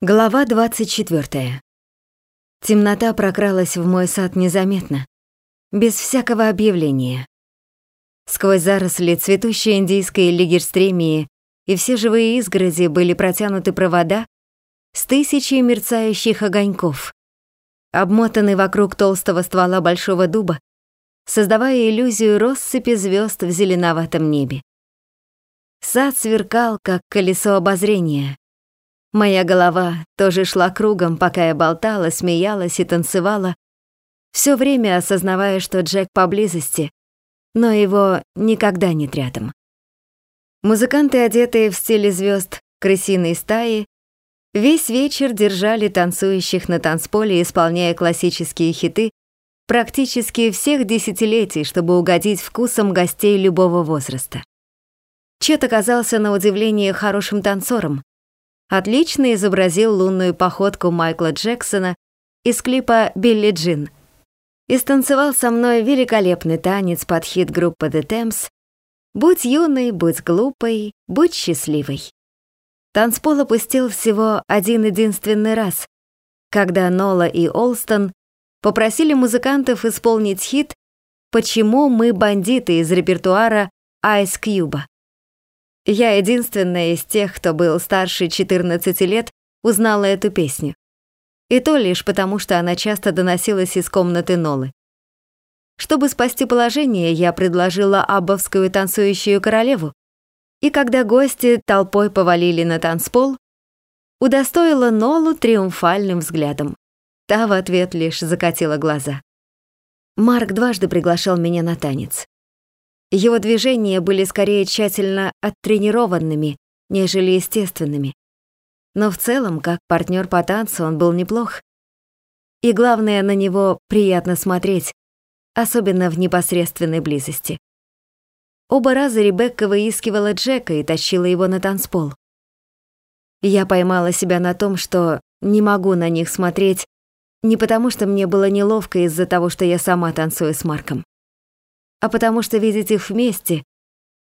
Глава 24. Темнота прокралась в мой сад незаметно, без всякого объявления. Сквозь заросли цветущей индийской лигерстремии и все живые изгороди были протянуты провода с тысячей мерцающих огоньков, обмотанные вокруг толстого ствола большого дуба, создавая иллюзию россыпи звезд в зеленоватом небе. Сад сверкал, как колесо обозрения, Моя голова тоже шла кругом, пока я болтала, смеялась и танцевала, все время осознавая, что Джек поблизости, но его никогда нет рядом. Музыканты, одетые в стиле звезд крысиной стаи, весь вечер держали танцующих на танцполе, исполняя классические хиты практически всех десятилетий, чтобы угодить вкусам гостей любого возраста. Чет оказался на удивление хорошим танцором, отлично изобразил лунную походку Майкла Джексона из клипа «Билли Джин» и станцевал со мной великолепный танец под хит группы The Thames «Будь юной, будь глупой, будь счастливой». Танцпол опустил всего один-единственный раз, когда Нола и Олстон попросили музыкантов исполнить хит «Почему мы бандиты» из репертуара Ice Cube. Я единственная из тех, кто был старше 14 лет, узнала эту песню. И то лишь потому, что она часто доносилась из комнаты Нолы. Чтобы спасти положение, я предложила аббовскую танцующую королеву, и когда гости толпой повалили на танцпол, удостоила Нолу триумфальным взглядом. Та в ответ лишь закатила глаза. Марк дважды приглашал меня на танец. Его движения были скорее тщательно оттренированными, нежели естественными. Но в целом, как партнер по танцу, он был неплох. И главное, на него приятно смотреть, особенно в непосредственной близости. Оба раза Ребекка выискивала Джека и тащила его на танцпол. Я поймала себя на том, что не могу на них смотреть не потому, что мне было неловко из-за того, что я сама танцую с Марком а потому что видеть их вместе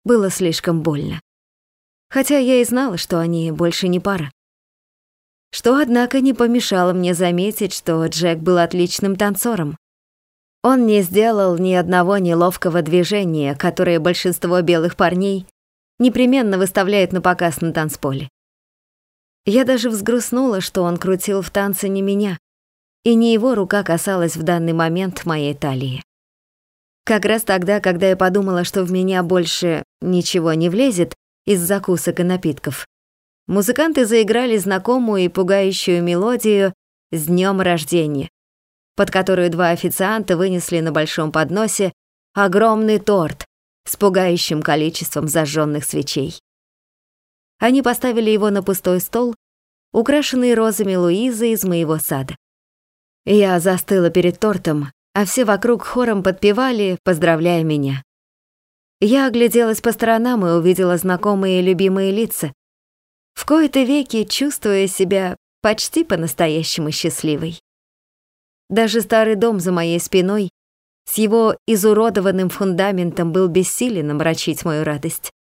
было слишком больно. Хотя я и знала, что они больше не пара. Что, однако, не помешало мне заметить, что Джек был отличным танцором. Он не сделал ни одного неловкого движения, которое большинство белых парней непременно выставляет на показ на танцполе. Я даже взгрустнула, что он крутил в танце не меня, и не его рука касалась в данный момент моей талии. Как раз тогда, когда я подумала, что в меня больше ничего не влезет из закусок и напитков, музыканты заиграли знакомую и пугающую мелодию «С днем рождения», под которую два официанта вынесли на большом подносе огромный торт с пугающим количеством зажженных свечей. Они поставили его на пустой стол, украшенный розами Луизы из моего сада. Я застыла перед тортом, а все вокруг хором подпевали, поздравляя меня. Я огляделась по сторонам и увидела знакомые и любимые лица, в кои-то веки чувствуя себя почти по-настоящему счастливой. Даже старый дом за моей спиной с его изуродованным фундаментом был бессилен омрачить мою радость.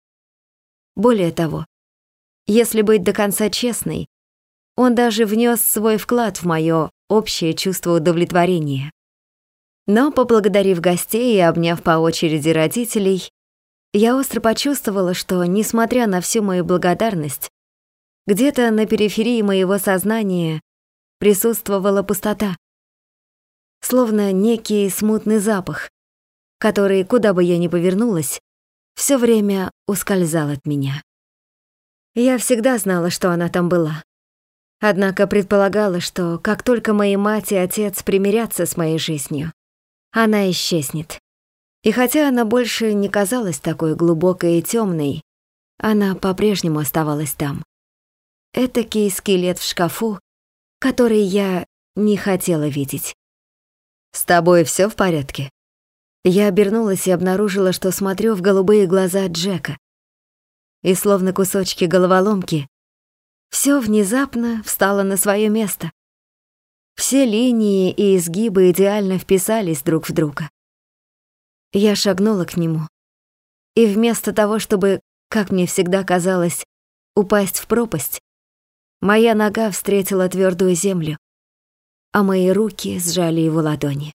Более того, если быть до конца честной, он даже внес свой вклад в мое общее чувство удовлетворения. Но, поблагодарив гостей и обняв по очереди родителей, я остро почувствовала, что, несмотря на всю мою благодарность, где-то на периферии моего сознания присутствовала пустота, словно некий смутный запах, который, куда бы я ни повернулась, все время ускользал от меня. Я всегда знала, что она там была. Однако предполагала, что как только мои мать и отец примирятся с моей жизнью, она исчезнет. И хотя она больше не казалась такой глубокой и темной, она по-прежнему оставалась там. Этакий скелет в шкафу, который я не хотела видеть. «С тобой все в порядке?» Я обернулась и обнаружила, что смотрю в голубые глаза Джека. И словно кусочки головоломки, все внезапно встало на свое место. Все линии и изгибы идеально вписались друг в друга. Я шагнула к нему. И вместо того, чтобы, как мне всегда казалось, упасть в пропасть, моя нога встретила твердую землю, а мои руки сжали его ладони.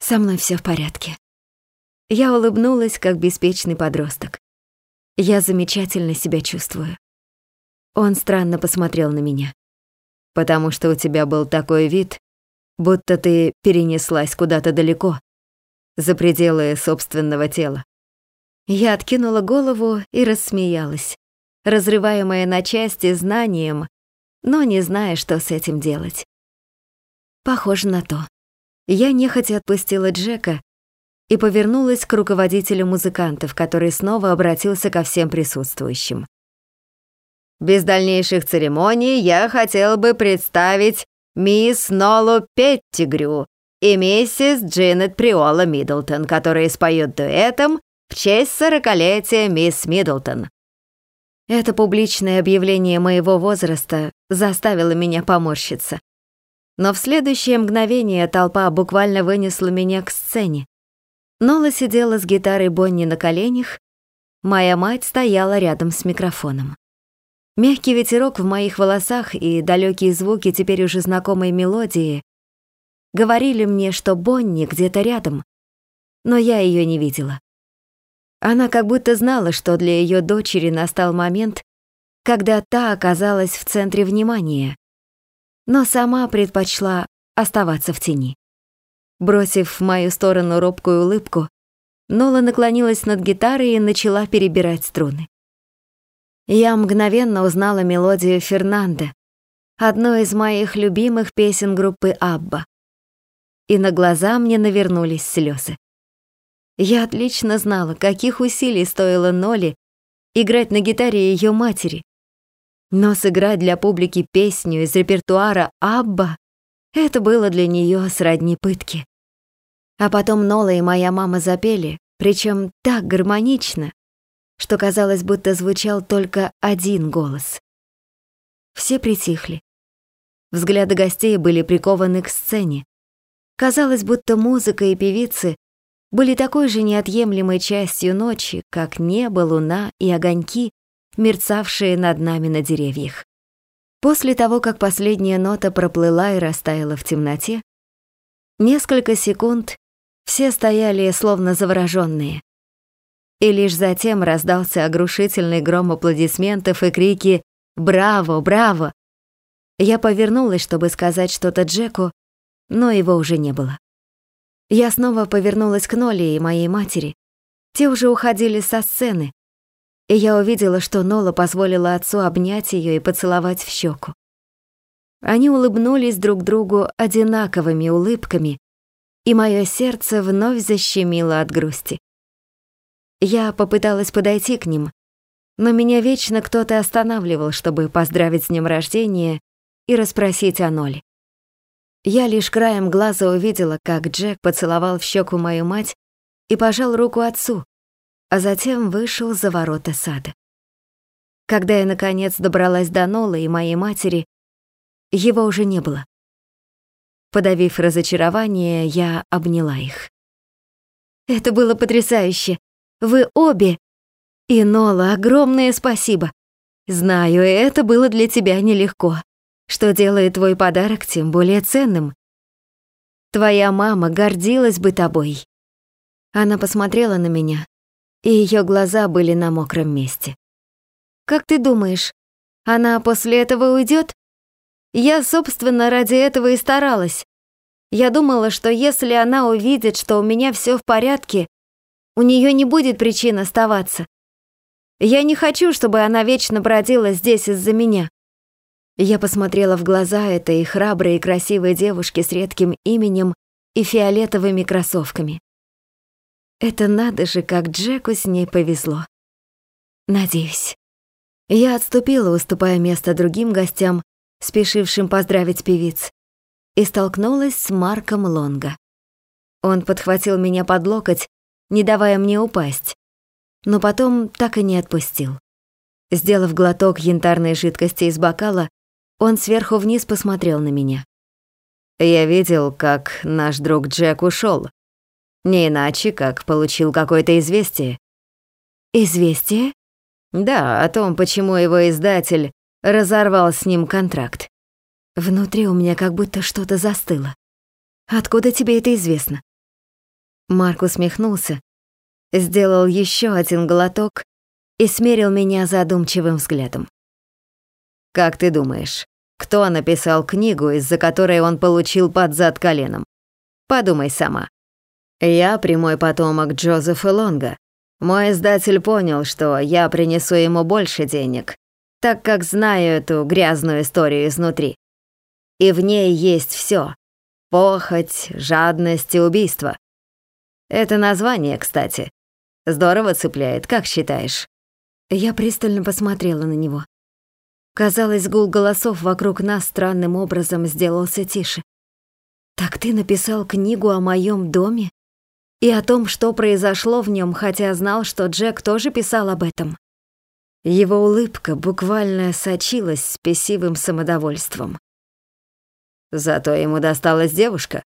Со мной все в порядке. Я улыбнулась, как беспечный подросток. Я замечательно себя чувствую. Он странно посмотрел на меня. Потому что у тебя был такой вид, будто ты перенеслась куда-то далеко, за пределы собственного тела. Я откинула голову и рассмеялась, разрываемая на части знанием, но не зная, что с этим делать. Похоже на то. Я нехотя отпустила Джека и повернулась к руководителю музыкантов, который снова обратился ко всем присутствующим. Без дальнейших церемоний я хотел бы представить мисс Нолу Петтигрю и миссис Джинет Приола Миддлтон, которые споют дуэтом в честь сорокалетия мисс Миддлтон. Это публичное объявление моего возраста заставило меня поморщиться. Но в следующее мгновение толпа буквально вынесла меня к сцене. Нола сидела с гитарой Бонни на коленях, моя мать стояла рядом с микрофоном. Мягкий ветерок в моих волосах и далекие звуки теперь уже знакомой мелодии говорили мне, что Бонни где-то рядом, но я ее не видела. Она как будто знала, что для ее дочери настал момент, когда та оказалась в центре внимания, но сама предпочла оставаться в тени. Бросив в мою сторону робкую улыбку, Нола наклонилась над гитарой и начала перебирать струны. Я мгновенно узнала мелодию Фернанда, одну из моих любимых песен группы Абба. И на глаза мне навернулись слезы. Я отлично знала, каких усилий стоило Ноли играть на гитаре ее матери. Но сыграть для публики песню из репертуара Абба — это было для нее сродни пытки. А потом Нола и моя мама запели, причем так гармонично, что казалось, будто звучал только один голос. Все притихли. Взгляды гостей были прикованы к сцене. Казалось, будто музыка и певицы были такой же неотъемлемой частью ночи, как небо, луна и огоньки, мерцавшие над нами на деревьях. После того, как последняя нота проплыла и растаяла в темноте, несколько секунд все стояли словно заворожённые. И лишь затем раздался оглушительный гром аплодисментов и крики «Браво! Браво!». Я повернулась, чтобы сказать что-то Джеку, но его уже не было. Я снова повернулась к Ноле и моей матери. Те уже уходили со сцены, и я увидела, что Нола позволила отцу обнять ее и поцеловать в щеку. Они улыбнулись друг другу одинаковыми улыбками, и мое сердце вновь защемило от грусти. Я попыталась подойти к ним, но меня вечно кто-то останавливал, чтобы поздравить с днем рождения и расспросить о Ноле. Я лишь краем глаза увидела, как Джек поцеловал в щеку мою мать и пожал руку отцу, а затем вышел за ворота сада. Когда я, наконец, добралась до Нолы и моей матери, его уже не было. Подавив разочарование, я обняла их. «Это было потрясающе!» Вы обе. И Нола, огромное спасибо. Знаю, это было для тебя нелегко, что делает твой подарок тем более ценным. Твоя мама гордилась бы тобой. Она посмотрела на меня, и ее глаза были на мокром месте. Как ты думаешь, она после этого уйдет? Я, собственно, ради этого и старалась. Я думала, что если она увидит, что у меня все в порядке, у нее не будет причин оставаться. Я не хочу, чтобы она вечно бродила здесь из-за меня. Я посмотрела в глаза этой храброй и красивой девушки с редким именем и фиолетовыми кроссовками. Это надо же, как Джеку с ней повезло. Надеюсь. Я отступила, уступая место другим гостям, спешившим поздравить певиц, и столкнулась с Марком Лонга. Он подхватил меня под локоть не давая мне упасть, но потом так и не отпустил. Сделав глоток янтарной жидкости из бокала, он сверху вниз посмотрел на меня. «Я видел, как наш друг Джек ушел. Не иначе, как получил какое-то известие». «Известие?» «Да, о том, почему его издатель разорвал с ним контракт. Внутри у меня как будто что-то застыло. Откуда тебе это известно? Марк усмехнулся, сделал еще один глоток и смерил меня задумчивым взглядом. Как ты думаешь, кто написал книгу, из-за которой он получил под зад коленом? Подумай сама. Я прямой потомок Джозефа Лонга. Мой издатель понял, что я принесу ему больше денег, так как знаю эту грязную историю изнутри. И в ней есть все: похоть, жадность и убийство. Это название, кстати, здорово цепляет, как считаешь? Я пристально посмотрела на него. Казалось, гул голосов вокруг нас странным образом сделался тише. «Так ты написал книгу о моем доме?» и о том, что произошло в нем, хотя знал, что Джек тоже писал об этом. Его улыбка буквально сочилась спесивым самодовольством. Зато ему досталась девушка.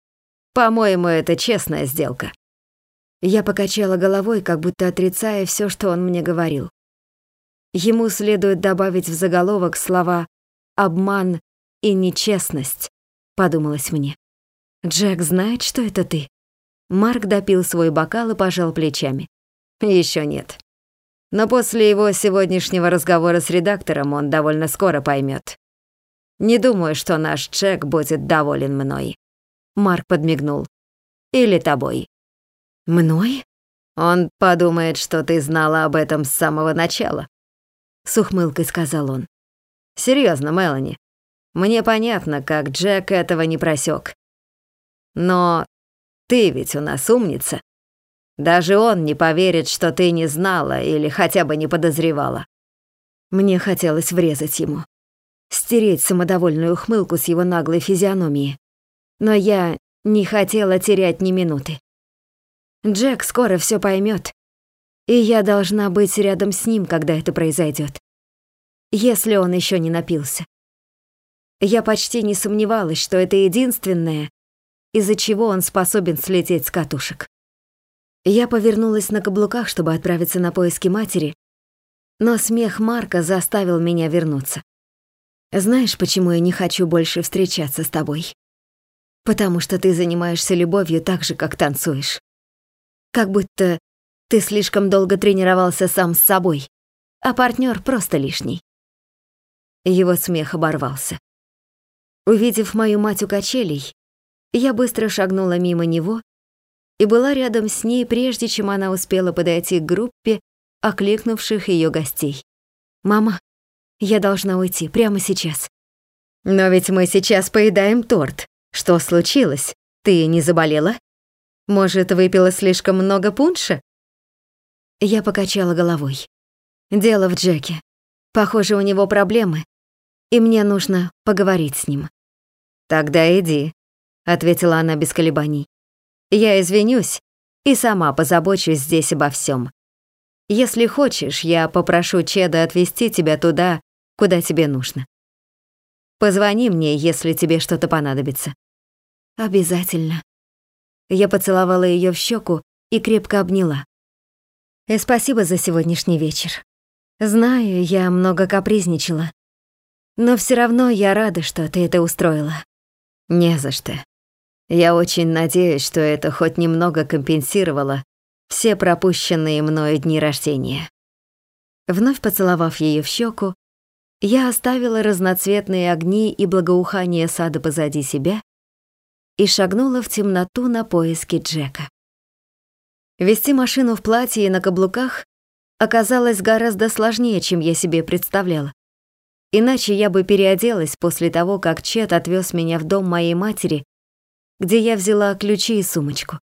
По-моему, это честная сделка. Я покачала головой, как будто отрицая все, что он мне говорил. Ему следует добавить в заголовок слова «обман» и «нечестность», подумалось мне. Джек знает, что это ты? Марк допил свой бокал и пожал плечами. Еще нет. Но после его сегодняшнего разговора с редактором он довольно скоро поймет. Не думаю, что наш Джек будет доволен мной. Марк подмигнул. Или тобой. Мной? Он подумает, что ты знала об этом с самого начала. С ухмылкой сказал он. Серьезно, Мелани. Мне понятно, как Джек этого не просек. Но ты ведь у нас умница. Даже он не поверит, что ты не знала или хотя бы не подозревала. Мне хотелось врезать ему, стереть самодовольную ухмылку с его наглой физиономии. Но я не хотела терять ни минуты. Джек скоро все поймет, и я должна быть рядом с ним, когда это произойдет. Если он еще не напился. Я почти не сомневалась, что это единственное, из-за чего он способен слететь с катушек. Я повернулась на каблуках, чтобы отправиться на поиски матери, но смех Марка заставил меня вернуться. Знаешь, почему я не хочу больше встречаться с тобой? Потому что ты занимаешься любовью так же, как танцуешь. Как будто ты слишком долго тренировался сам с собой, а партнер просто лишний. Его смех оборвался. Увидев мою мать у качелей, я быстро шагнула мимо него и была рядом с ней, прежде чем она успела подойти к группе окликнувших ее гостей. «Мама, я должна уйти прямо сейчас». «Но ведь мы сейчас поедаем торт. Что случилось? Ты не заболела? Может, выпила слишком много пунша?» Я покачала головой. «Дело в Джеке. Похоже, у него проблемы, и мне нужно поговорить с ним». «Тогда иди», ответила она без колебаний. Я извинюсь и сама позабочусь здесь обо всем. Если хочешь, я попрошу Чеда отвезти тебя туда, куда тебе нужно. Позвони мне, если тебе что-то понадобится. Обязательно. Я поцеловала ее в щеку и крепко обняла. И спасибо за сегодняшний вечер. Знаю, я много капризничала. Но все равно я рада, что ты это устроила. Не за что. Я очень надеюсь, что это хоть немного компенсировало все пропущенные мною дни рождения. Вновь поцеловав ее в щеку, я оставила разноцветные огни и благоухание сада позади себя и шагнула в темноту на поиски Джека. Вести машину в платье и на каблуках оказалось гораздо сложнее, чем я себе представляла. Иначе я бы переоделась после того, как Чет отвез меня в дом моей матери где я взяла ключи и сумочку.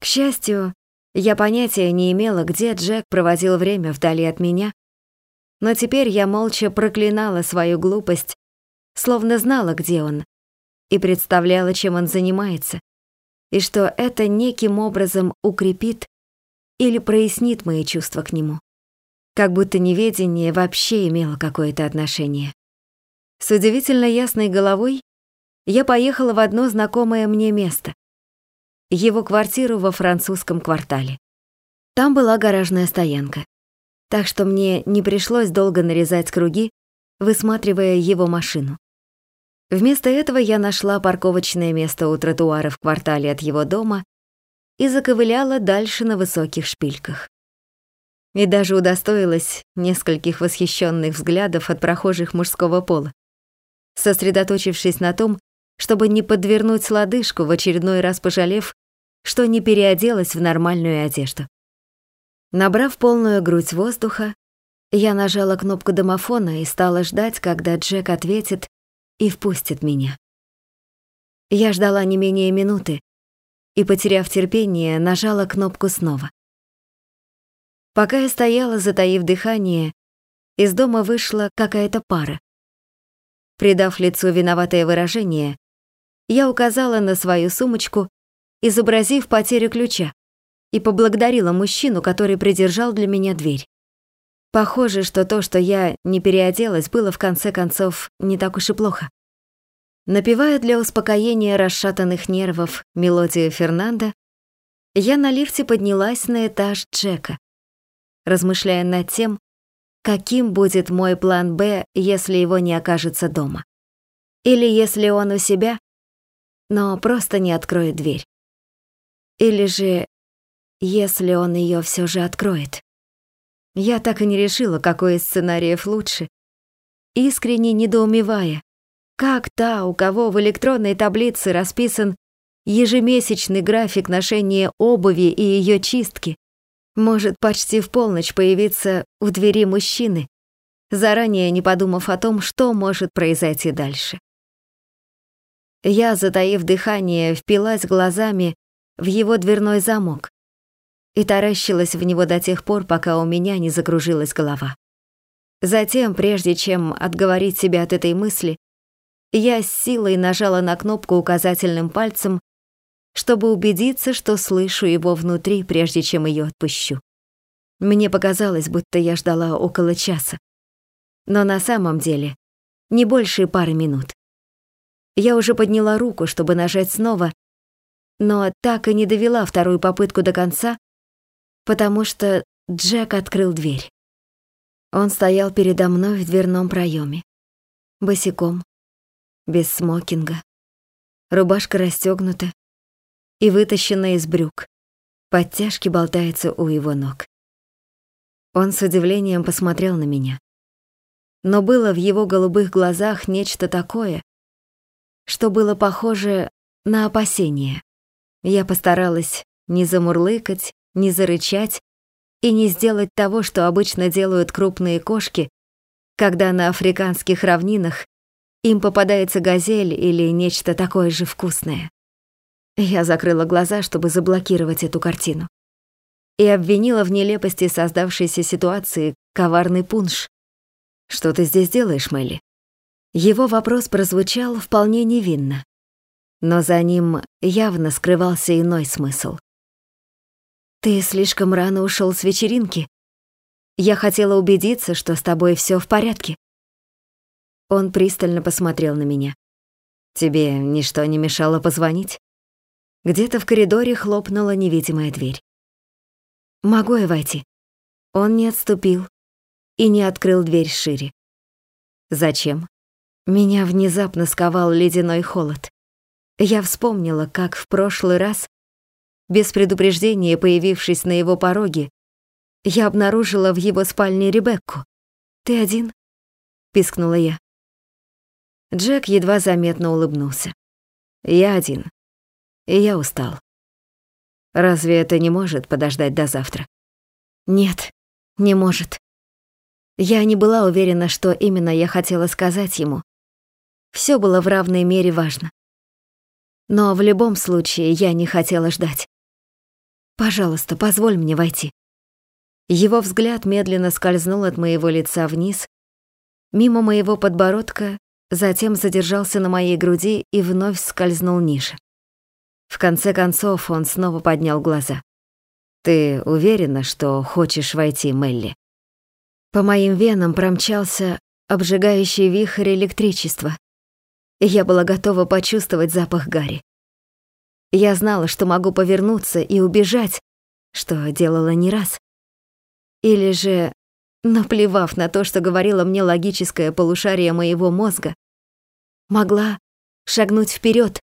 К счастью, я понятия не имела, где Джек проводил время вдали от меня, но теперь я молча проклинала свою глупость, словно знала, где он, и представляла, чем он занимается, и что это неким образом укрепит или прояснит мои чувства к нему. Как будто неведение вообще имело какое-то отношение. С удивительно ясной головой я поехала в одно знакомое мне место. Его квартиру во французском квартале. Там была гаражная стоянка. Так что мне не пришлось долго нарезать круги, высматривая его машину. Вместо этого я нашла парковочное место у тротуара в квартале от его дома и заковыляла дальше на высоких шпильках. И даже удостоилась нескольких восхищенных взглядов от прохожих мужского пола, сосредоточившись на том, чтобы не подвернуть лодыжку, в очередной раз пожалев, что не переоделась в нормальную одежду. Набрав полную грудь воздуха, я нажала кнопку домофона и стала ждать, когда Джек ответит и впустит меня. Я ждала не менее минуты и, потеряв терпение, нажала кнопку снова. Пока я стояла, затаив дыхание, из дома вышла какая-то пара. Придав лицу виноватое выражение, я указала на свою сумочку, изобразив потерю ключа, и поблагодарила мужчину, который придержал для меня дверь. Похоже, что то, что я не переоделась, было в конце концов не так уж и плохо. Напевая для успокоения расшатанных нервов мелодию Фернанда, я на лифте поднялась на этаж Джека, размышляя над тем, каким будет мой план «Б», если его не окажется дома. Или если он у себя, но просто не откроет дверь. Или же, если он ее все же откроет. Я так и не решила, какой из сценариев лучше, искренне недоумевая, как та, у кого в электронной таблице расписан ежемесячный график ношения обуви и ее чистки, может почти в полночь появиться в двери мужчины, заранее не подумав о том, что может произойти дальше. Я, затаив дыхание, впилась глазами в его дверной замок, и таращилась в него до тех пор, пока у меня не закружилась голова. Затем, прежде чем отговорить себя от этой мысли, я с силой нажала на кнопку указательным пальцем, чтобы убедиться, что слышу его внутри, прежде чем ее отпущу. Мне показалось, будто я ждала около часа. Но на самом деле не больше пары минут. Я уже подняла руку, чтобы нажать снова, но так и не довела вторую попытку до конца, потому что Джек открыл дверь. Он стоял передо мной в дверном проеме, босиком, без смокинга. Рубашка расстегнута и вытащена из брюк. Подтяжки болтаются у его ног. Он с удивлением посмотрел на меня. Но было в его голубых глазах нечто такое, что было похоже на опасение. Я постаралась не замурлыкать, не зарычать и не сделать того, что обычно делают крупные кошки, когда на африканских равнинах им попадается газель или нечто такое же вкусное. Я закрыла глаза, чтобы заблокировать эту картину. И обвинила в нелепости создавшейся ситуации коварный пунш. «Что ты здесь делаешь, Мелли?» Его вопрос прозвучал вполне невинно, но за ним явно скрывался иной смысл. Ты слишком рано ушел с вечеринки. Я хотела убедиться, что с тобой все в порядке. Он пристально посмотрел на меня. Тебе ничто не мешало позвонить? Где-то в коридоре хлопнула невидимая дверь. Могу я войти? Он не отступил и не открыл дверь шире. Зачем? Меня внезапно сковал ледяной холод. Я вспомнила, как в прошлый раз без предупреждения появившись на его пороге, я обнаружила в его спальне Ребекку. «Ты один?» — пискнула я. Джек едва заметно улыбнулся. «Я один. И я устал. Разве это не может подождать до завтра?» «Нет, не может». Я не была уверена, что именно я хотела сказать ему. Все было в равной мере важно. Но в любом случае я не хотела ждать. Пожалуйста, позволь мне войти». Его взгляд медленно скользнул от моего лица вниз, мимо моего подбородка, затем задержался на моей груди и вновь скользнул ниже. В конце концов он снова поднял глаза. «Ты уверена, что хочешь войти, Мелли?» По моим венам промчался обжигающий вихрь электричества, я была готова почувствовать запах Гарри. Я знала, что могу повернуться и убежать, что делала не раз. Или же наплевав на то, что говорило мне логическое полушарие моего мозга, могла шагнуть вперед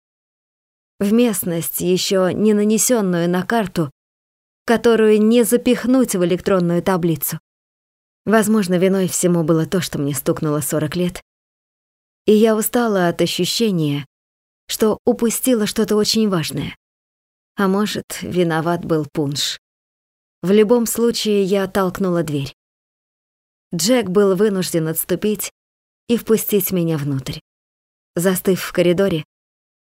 в местность, еще не нанесенную на карту, которую не запихнуть в электронную таблицу. Возможно, виной всему было то, что мне стукнуло 40 лет, и я устала от ощущения, что упустила что-то очень важное. А может, виноват был пунш. В любом случае, я толкнула дверь. Джек был вынужден отступить и впустить меня внутрь. Застыв в коридоре,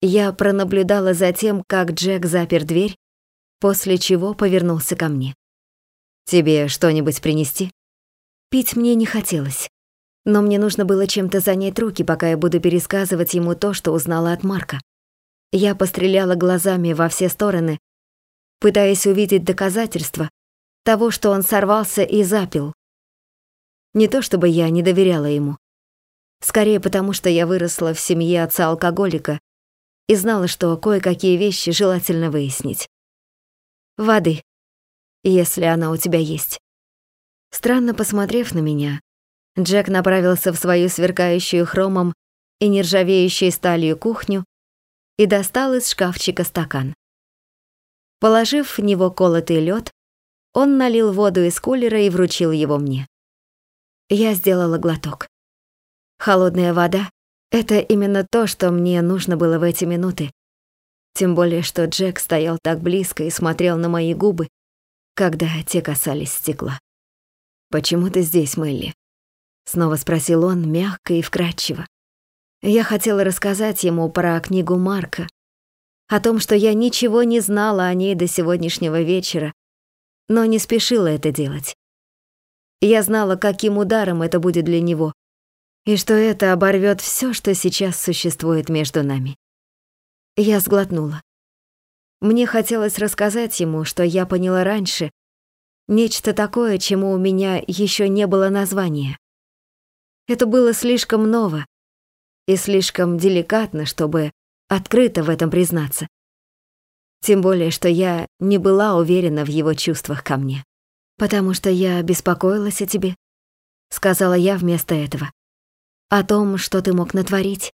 я пронаблюдала за тем, как Джек запер дверь, после чего повернулся ко мне. «Тебе что-нибудь принести?» Пить мне не хотелось, но мне нужно было чем-то занять руки, пока я буду пересказывать ему то, что узнала от Марка. Я постреляла глазами во все стороны, пытаясь увидеть доказательства того, что он сорвался и запил. Не то чтобы я не доверяла ему. Скорее потому, что я выросла в семье отца-алкоголика и знала, что кое-какие вещи желательно выяснить. Воды, если она у тебя есть. Странно посмотрев на меня, Джек направился в свою сверкающую хромом и нержавеющей сталью кухню и достал из шкафчика стакан. Положив в него колотый лед, он налил воду из кулера и вручил его мне. Я сделала глоток. Холодная вода — это именно то, что мне нужно было в эти минуты. Тем более, что Джек стоял так близко и смотрел на мои губы, когда те касались стекла. «Почему ты здесь, Мелли?» Снова спросил он, мягко и вкрадчиво. Я хотела рассказать ему про книгу Марка, о том, что я ничего не знала о ней до сегодняшнего вечера, но не спешила это делать. Я знала, каким ударом это будет для него, и что это оборвет все, что сейчас существует между нами. Я сглотнула. Мне хотелось рассказать ему, что я поняла раньше, Нечто такое, чему у меня еще не было названия. Это было слишком ново и слишком деликатно, чтобы открыто в этом признаться. Тем более, что я не была уверена в его чувствах ко мне. «Потому что я беспокоилась о тебе», — сказала я вместо этого. «О том, что ты мог натворить.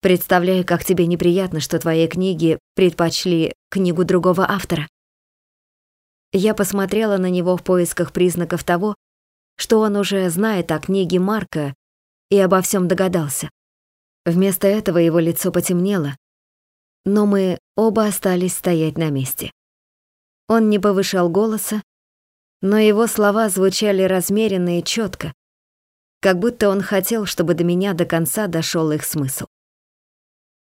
Представляю, как тебе неприятно, что твои книги предпочли книгу другого автора. Я посмотрела на него в поисках признаков того, что он уже знает о книге Марка и обо всем догадался. Вместо этого его лицо потемнело, но мы оба остались стоять на месте. Он не повышал голоса, но его слова звучали размеренно и четко, как будто он хотел, чтобы до меня до конца дошел их смысл.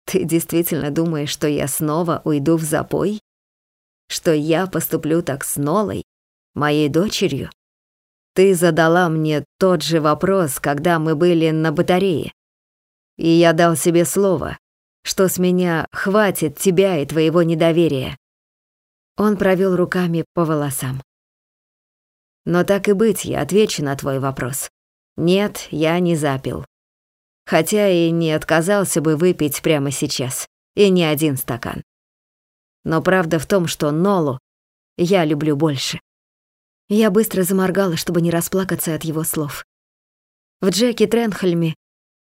«Ты действительно думаешь, что я снова уйду в запой?» что я поступлю так с Нолой, моей дочерью? Ты задала мне тот же вопрос, когда мы были на батарее. И я дал себе слово, что с меня хватит тебя и твоего недоверия. Он провел руками по волосам. Но так и быть, я отвечу на твой вопрос. Нет, я не запил. Хотя и не отказался бы выпить прямо сейчас, и не один стакан. Но правда в том, что Нолу я люблю больше. Я быстро заморгала, чтобы не расплакаться от его слов. В Джеке Тренхельме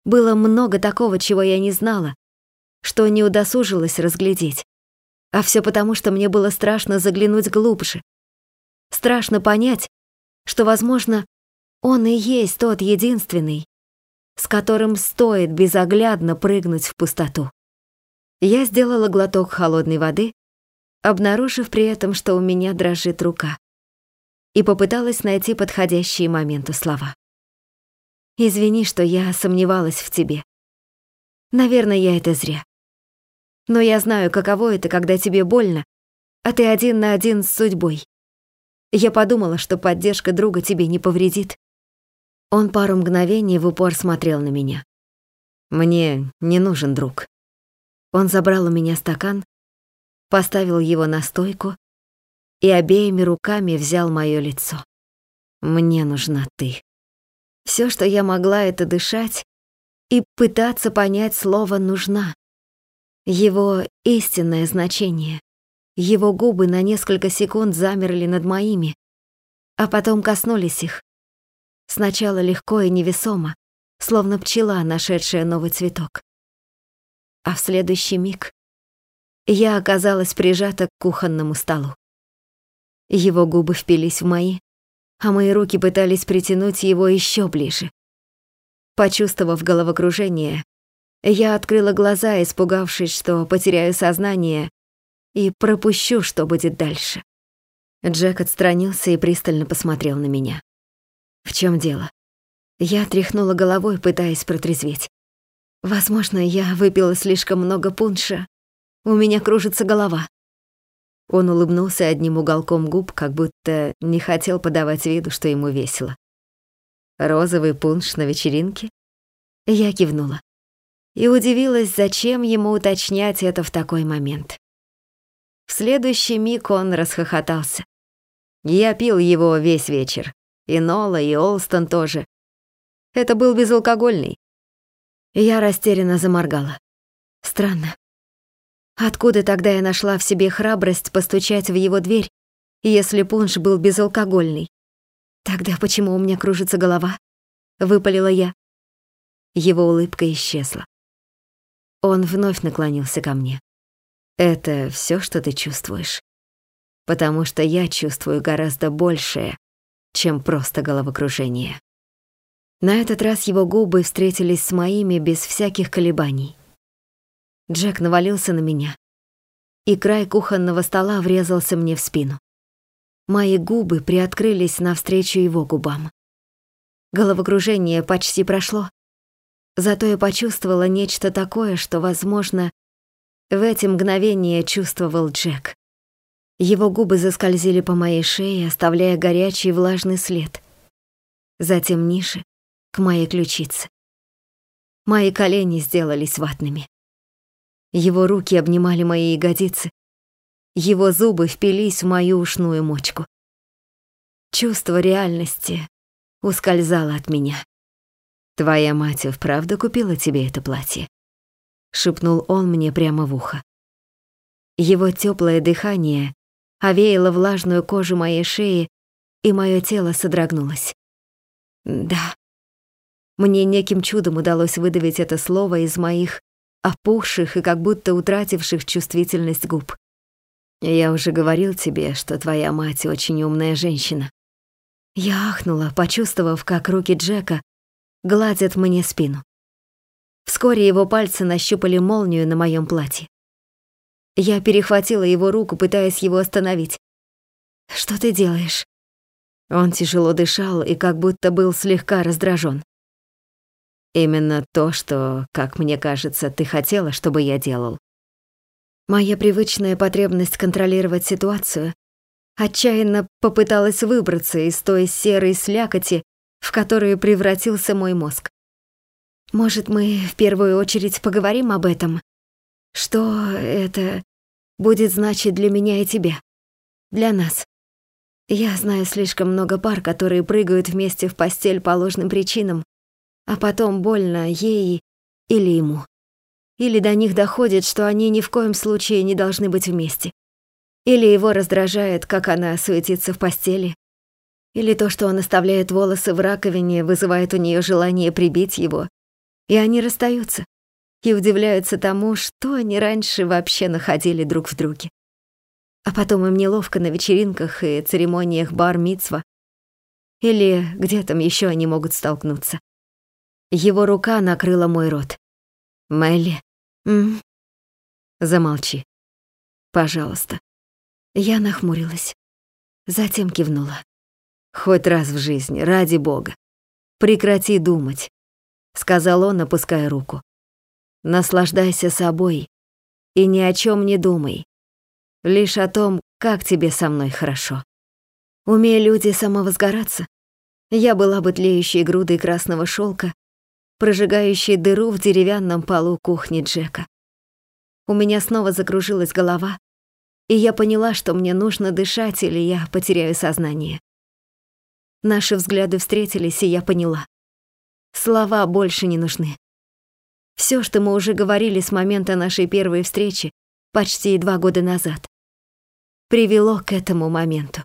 было много такого, чего я не знала, что не удосужилась разглядеть. А все потому, что мне было страшно заглянуть глубже. Страшно понять, что, возможно, он и есть тот единственный, с которым стоит безоглядно прыгнуть в пустоту. Я сделала глоток холодной воды обнаружив при этом, что у меня дрожит рука, и попыталась найти подходящие моменту слова. «Извини, что я сомневалась в тебе. Наверное, я это зря. Но я знаю, каково это, когда тебе больно, а ты один на один с судьбой. Я подумала, что поддержка друга тебе не повредит». Он пару мгновений в упор смотрел на меня. «Мне не нужен друг». Он забрал у меня стакан, поставил его на стойку и обеими руками взял моё лицо. «Мне нужна ты». Всё, что я могла, это дышать и пытаться понять слово «нужна». Его истинное значение. Его губы на несколько секунд замерли над моими, а потом коснулись их, Сначала легко и невесомо, словно пчела, нашедшая новый цветок. А в следующий миг я оказалась прижата к кухонному столу. Его губы впились в мои, а мои руки пытались притянуть его еще ближе. Почувствовав головокружение, я открыла глаза, испугавшись, что потеряю сознание и пропущу, что будет дальше. Джек отстранился и пристально посмотрел на меня. В чем дело? Я тряхнула головой, пытаясь протрезветь. Возможно, я выпила слишком много пунша. У меня кружится голова. Он улыбнулся одним уголком губ, как будто не хотел подавать виду, что ему весело. «Розовый пунш на вечеринке?» Я кивнула. И удивилась, зачем ему уточнять это в такой момент. В следующий миг он расхохотался. Я пил его весь вечер. И Нола, и Олстон тоже. Это был безалкогольный. Я растерянно заморгала. Странно. Откуда тогда я нашла в себе храбрость постучать в его дверь, если пунш был безалкогольный? Тогда почему у меня кружится голова? Выпалила я. Его улыбка исчезла. Он вновь наклонился ко мне. Это все, что ты чувствуешь? Потому что я чувствую гораздо большее, чем просто головокружение. На этот раз его губы встретились с моими без всяких колебаний. Джек навалился на меня, и край кухонного стола врезался мне в спину. Мои губы приоткрылись навстречу его губам. Головокружение почти прошло, зато я почувствовала нечто такое, что, возможно, в эти мгновения чувствовал Джек. Его губы заскользили по моей шее, оставляя горячий влажный след. Затем ниже, к моей ключице. Мои колени сделались ватными. Его руки обнимали мои ягодицы. Его зубы впились в мою ушную мочку. Чувство реальности ускользало от меня. «Твоя мать вправду купила тебе это платье?» — шепнул он мне прямо в ухо. Его теплое дыхание овеяло влажную кожу моей шеи, и мое тело содрогнулось. «Да». Мне неким чудом удалось выдавить это слово из моих опухших и как будто утративших чувствительность губ. «Я уже говорил тебе, что твоя мать очень умная женщина». Я ахнула, почувствовав, как руки Джека гладят мне спину. Вскоре его пальцы нащупали молнию на моем платье. Я перехватила его руку, пытаясь его остановить. «Что ты делаешь?» Он тяжело дышал и как будто был слегка раздражен. Именно то, что, как мне кажется, ты хотела, чтобы я делал. Моя привычная потребность контролировать ситуацию отчаянно попыталась выбраться из той серой слякоти, в которую превратился мой мозг. Может, мы в первую очередь поговорим об этом? Что это будет значить для меня и тебя? Для нас. Я знаю слишком много пар, которые прыгают вместе в постель по ложным причинам, а потом больно ей или ему. Или до них доходит, что они ни в коем случае не должны быть вместе. Или его раздражает, как она суетится в постели. Или то, что он оставляет волосы в раковине, вызывает у нее желание прибить его. И они расстаются. И удивляются тому, что они раньше вообще находили друг в друге. А потом им неловко на вечеринках и церемониях бар-мицва. Или где там еще они могут столкнуться. Его рука накрыла мой рот. «Мелли, м замолчи. Пожалуйста». Я нахмурилась. Затем кивнула. «Хоть раз в жизни, ради бога. Прекрати думать», — сказал он, опуская руку. «Наслаждайся собой и ни о чем не думай. Лишь о том, как тебе со мной хорошо. Умея люди самовозгораться, я была бы тлеющей грудой красного шелка прожигающий дыру в деревянном полу кухни Джека. У меня снова закружилась голова, и я поняла, что мне нужно дышать, или я потеряю сознание. Наши взгляды встретились, и я поняла. Слова больше не нужны. Все, что мы уже говорили с момента нашей первой встречи, почти два года назад, привело к этому моменту.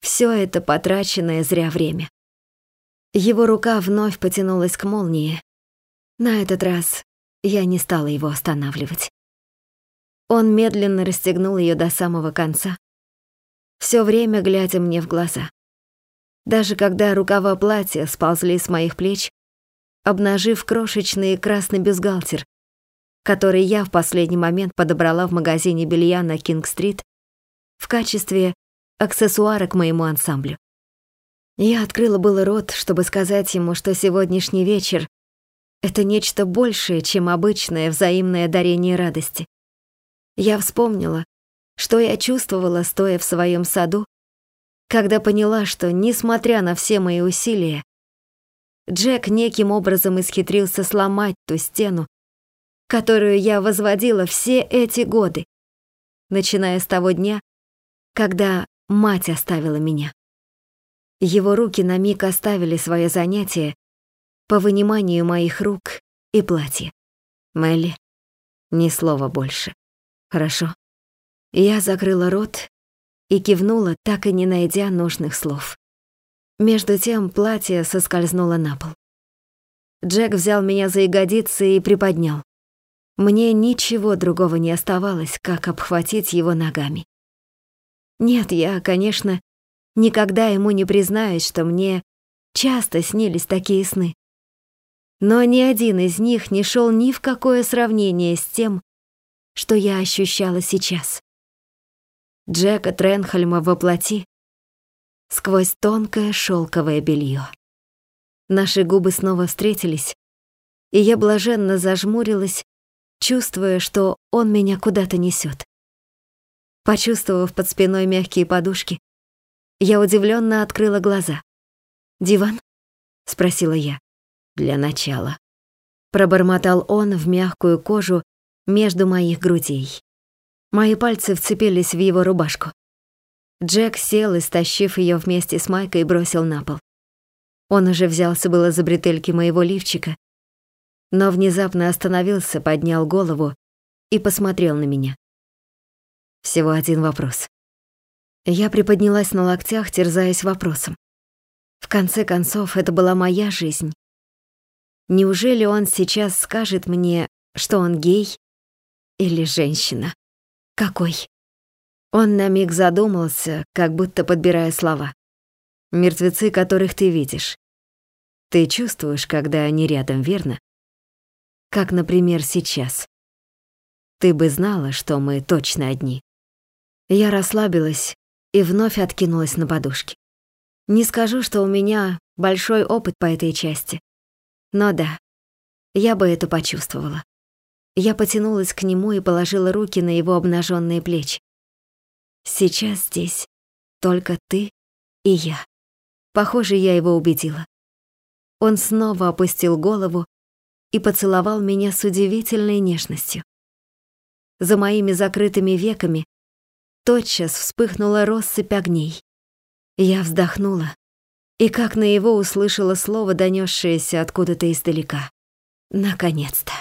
Все это потраченное зря время. Его рука вновь потянулась к молнии. На этот раз я не стала его останавливать. Он медленно расстегнул ее до самого конца, все время глядя мне в глаза. Даже когда рукава платья сползли с моих плеч, обнажив крошечный красный бюстгальтер, который я в последний момент подобрала в магазине белья на Кинг-стрит в качестве аксессуара к моему ансамблю. Я открыла было рот, чтобы сказать ему, что сегодняшний вечер — это нечто большее, чем обычное взаимное дарение радости. Я вспомнила, что я чувствовала, стоя в своем саду, когда поняла, что, несмотря на все мои усилия, Джек неким образом исхитрился сломать ту стену, которую я возводила все эти годы, начиная с того дня, когда мать оставила меня. Его руки на миг оставили свое занятие по выниманию моих рук и платья. Мелли, ни слова больше. Хорошо. Я закрыла рот и кивнула, так и не найдя нужных слов. Между тем платье соскользнуло на пол. Джек взял меня за ягодицы и приподнял. Мне ничего другого не оставалось, как обхватить его ногами. Нет, я, конечно, никогда ему не признаюсь, что мне часто снились такие сны. Но ни один из них не шел ни в какое сравнение с тем, что я ощущала сейчас. Джека Тренхольма воплоти сквозь тонкое шелковое белье. Наши губы снова встретились, и я блаженно зажмурилась, чувствуя, что он меня куда-то несет. Почувствовав под спиной мягкие подушки, я удивленно открыла глаза. «Диван?» — спросила я. «Для начала». Пробормотал он в мягкую кожу между моих грудей. Мои пальцы вцепились в его рубашку. Джек сел и, стащив ее вместе с майкой, бросил на пол. Он уже взялся было за бретельки моего лифчика, но внезапно остановился, поднял голову и посмотрел на меня. Всего один вопрос. Я приподнялась на локтях, терзаясь вопросом. В конце концов, это была моя жизнь. Неужели он сейчас скажет мне, что он гей или женщина? Какой? Он на миг задумался, как будто подбирая слова. Мертвецы, которых ты видишь. Ты чувствуешь, когда они рядом, верно? Как, например, сейчас. Ты бы знала, что мы точно одни. Я расслабилась и вновь откинулась на подушке. Не скажу, что у меня большой опыт по этой части. Но да, я бы это почувствовала. Я потянулась к нему и положила руки на его обнаженные плечи. Сейчас здесь только ты и я. Похоже, я его убедила. Он снова опустил голову и поцеловал меня с удивительной нежностью. За моими закрытыми веками тотчас вспыхнула россыпь огней. Я вздохнула и как на его услышала слово, донесшееся откуда-то издалека. Наконец-то.